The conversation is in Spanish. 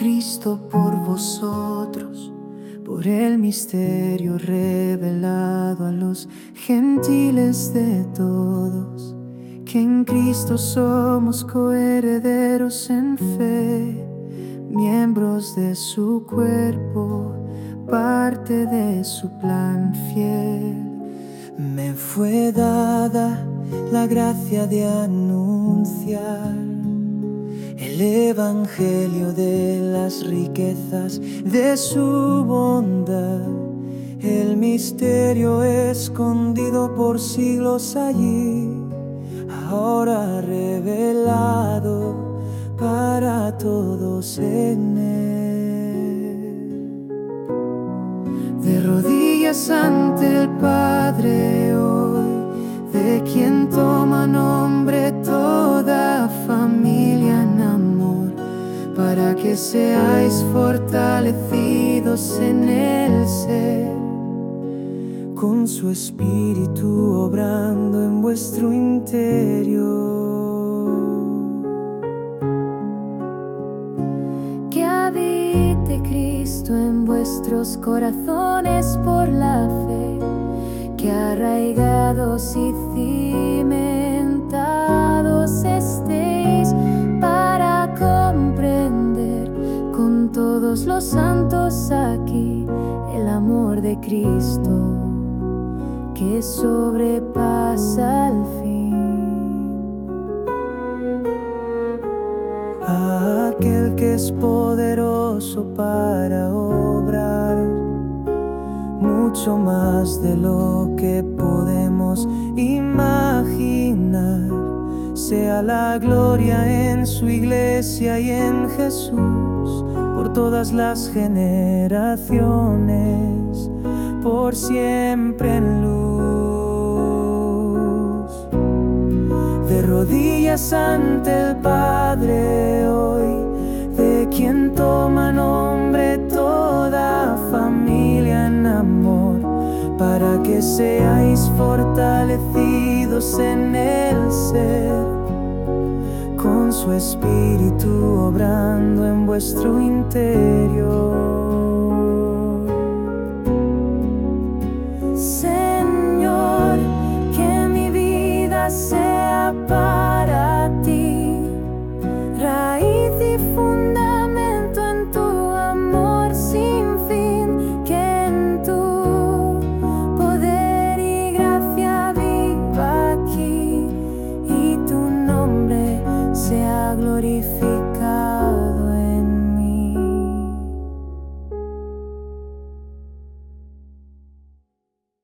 Cristo por vosotros, por el misterio revelado a los gentiles de todos, que en Cristo somos coherederos en fe, miembros de su cuerpo, parte de su plan fiel. Me fue dada la gracia de anunciar el Evangelio de las riquezas de su bondad, el misterio escondido por siglos allí, ahora revelado para todos en él. De rodillas ante el Padre hoy, para que seáis fortalecidos en el ser, con su espíritu obrando en vuestro interior. Que habite Cristo en vuestros corazones por la fe, que arraigados y cimentados santos aquí el amor de Cristo que sobrepasa el fin. a aquel que es poderoso para obrar mucho más de lo que podemos imaginar. Sea la gloria en su iglesia y en Jesús por todas las generaciones, por siempre en luz. De rodillas ante el Padre hoy, de quien toma nombre toda familia en amor, para que seáis fortalecidos en el ser, su espíritu obrando en vuestro interior.